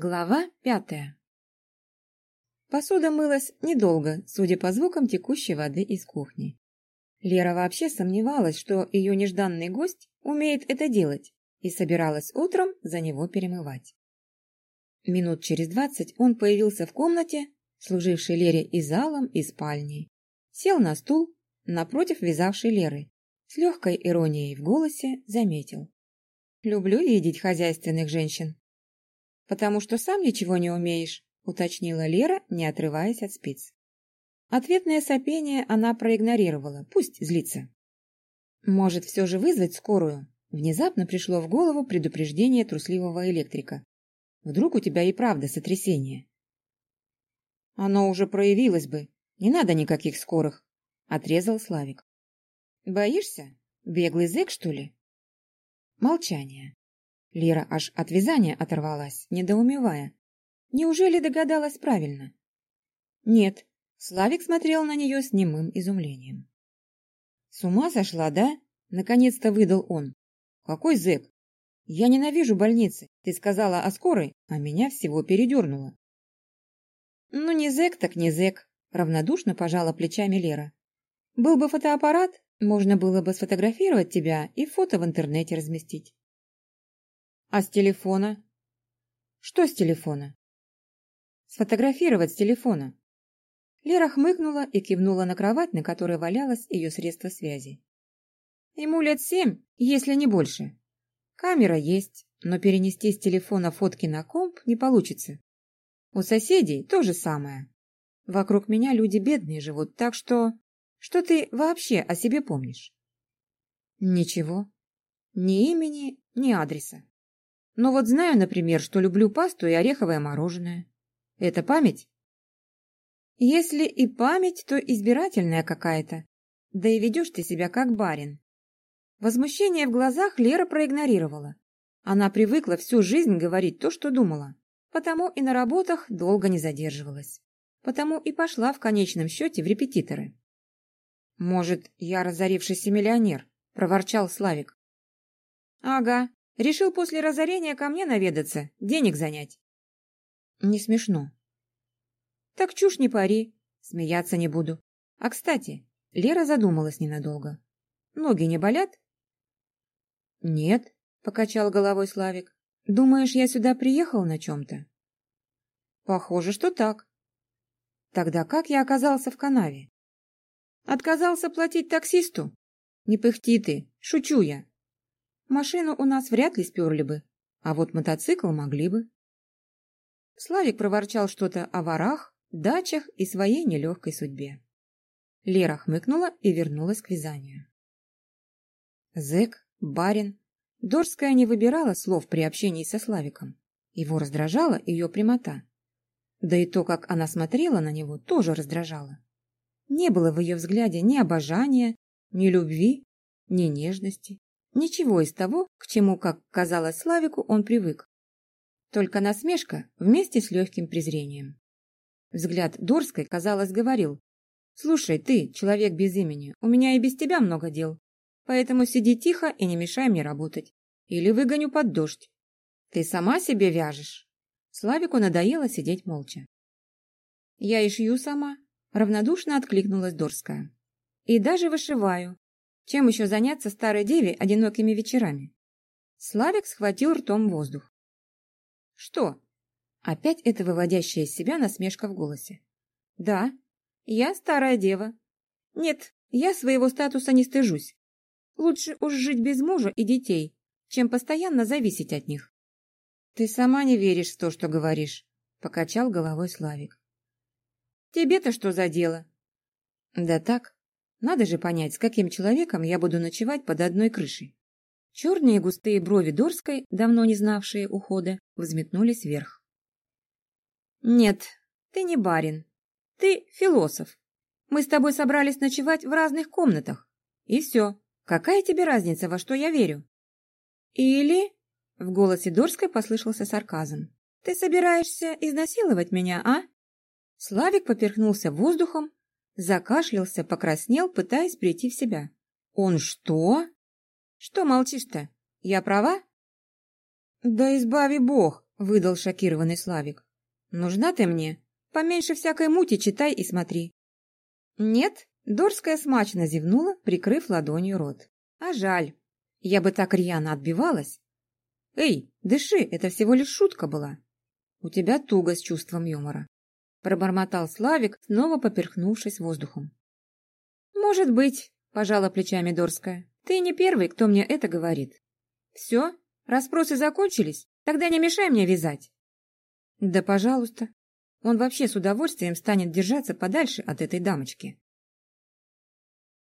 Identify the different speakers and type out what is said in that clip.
Speaker 1: Глава пятая Посуда мылась недолго, судя по звукам текущей воды из кухни. Лера вообще сомневалась, что ее нежданный гость умеет это делать, и собиралась утром за него перемывать. Минут через двадцать он появился в комнате, служившей Лере и залом, и спальней. Сел на стул напротив вязавшей Леры. С легкой иронией в голосе заметил. «Люблю видеть хозяйственных женщин. «Потому что сам ничего не умеешь», — уточнила Лера, не отрываясь от спиц. Ответное сопение она проигнорировала, пусть злится. «Может, все же вызвать скорую?» Внезапно пришло в голову предупреждение трусливого электрика. «Вдруг у тебя и правда сотрясение?» «Оно уже проявилось бы. Не надо никаких скорых», — отрезал Славик. «Боишься? Беглый зэк, что ли?» Молчание. Лера аж от вязания оторвалась, недоумевая. Неужели догадалась правильно? Нет, Славик смотрел на нее с немым изумлением. «С ума сошла, да?» — наконец-то выдал он. «Какой зэк? Я ненавижу больницы. Ты сказала о скорой, а меня всего передернуло». «Ну, не зэк, так не зэк», — равнодушно пожала плечами Лера. «Был бы фотоаппарат, можно было бы сфотографировать тебя и фото в интернете разместить». А с телефона? Что с телефона? Сфотографировать с телефона. Лера хмыкнула и кивнула на кровать, на которой валялось ее средство связи. Ему лет семь, если не больше. Камера есть, но перенести с телефона фотки на комп не получится. У соседей то же самое. Вокруг меня люди бедные живут, так что... Что ты вообще о себе помнишь? Ничего. Ни имени, ни адреса. Но вот знаю, например, что люблю пасту и ореховое мороженое. Это память? Если и память, то избирательная какая-то. Да и ведешь ты себя как барин. Возмущение в глазах Лера проигнорировала. Она привыкла всю жизнь говорить то, что думала. Потому и на работах долго не задерживалась. Потому и пошла в конечном счете в репетиторы. «Может, я разорившийся миллионер?» – проворчал Славик. «Ага, Решил после разорения ко мне наведаться, денег занять. Не смешно. Так чушь не пари, смеяться не буду. А, кстати, Лера задумалась ненадолго. Ноги не болят? Нет, покачал головой Славик. Думаешь, я сюда приехал на чем-то? Похоже, что так. Тогда как я оказался в канаве? Отказался платить таксисту? Не пыхти ты, шучу я. Машину у нас вряд ли сперли бы, а вот мотоцикл могли бы. Славик проворчал что-то о ворах, дачах и своей нелегкой судьбе. Лера хмыкнула и вернулась к вязанию. Зэк, барин. Дорская не выбирала слов при общении со Славиком. Его раздражала ее прямота. Да и то, как она смотрела на него, тоже раздражало. Не было в ее взгляде ни обожания, ни любви, ни нежности. Ничего из того, к чему, как казалось Славику, он привык. Только насмешка вместе с легким презрением. Взгляд Дорской, казалось, говорил, «Слушай, ты, человек без имени, у меня и без тебя много дел, поэтому сиди тихо и не мешай мне работать, или выгоню под дождь. Ты сама себе вяжешь». Славику надоело сидеть молча. «Я и шью сама», — равнодушно откликнулась Дорская. «И даже вышиваю, чем еще заняться старой деве одинокими вечерами? Славик схватил ртом воздух. «Что?» Опять это выводящая из себя насмешка в голосе. «Да, я старая дева. Нет, я своего статуса не стыжусь. Лучше уж жить без мужа и детей, чем постоянно зависеть от них». «Ты сама не веришь в то, что говоришь», — покачал головой Славик. «Тебе-то что за дело?» «Да так, надо же понять, с каким человеком я буду ночевать под одной крышей. Черные густые брови Дорской, давно не знавшие ухода, взметнулись вверх. «Нет, ты не барин. Ты философ. Мы с тобой собрались ночевать в разных комнатах. И все. Какая тебе разница, во что я верю?» «Или...» — в голосе Дорской послышался сарказм. «Ты собираешься изнасиловать меня, а?» Славик поперхнулся воздухом, Закашлялся, покраснел, пытаясь прийти в себя. «Он что?» «Что молчишь-то? Я права?» «Да избави бог!» — выдал шокированный Славик. «Нужна ты мне? Поменьше всякой мути читай и смотри». «Нет», — Дорская смачно зевнула, прикрыв ладонью рот. «А жаль. Я бы так рьяно отбивалась». «Эй, дыши, это всего лишь шутка была». «У тебя туго с чувством юмора», — пробормотал Славик, снова поперхнувшись воздухом. «Может быть», — пожала плечами Дорская. «Ты не первый, кто мне это говорит». «Все? Расспросы закончились? Тогда не мешай мне вязать». «Да, пожалуйста. Он вообще с удовольствием станет держаться подальше от этой дамочки».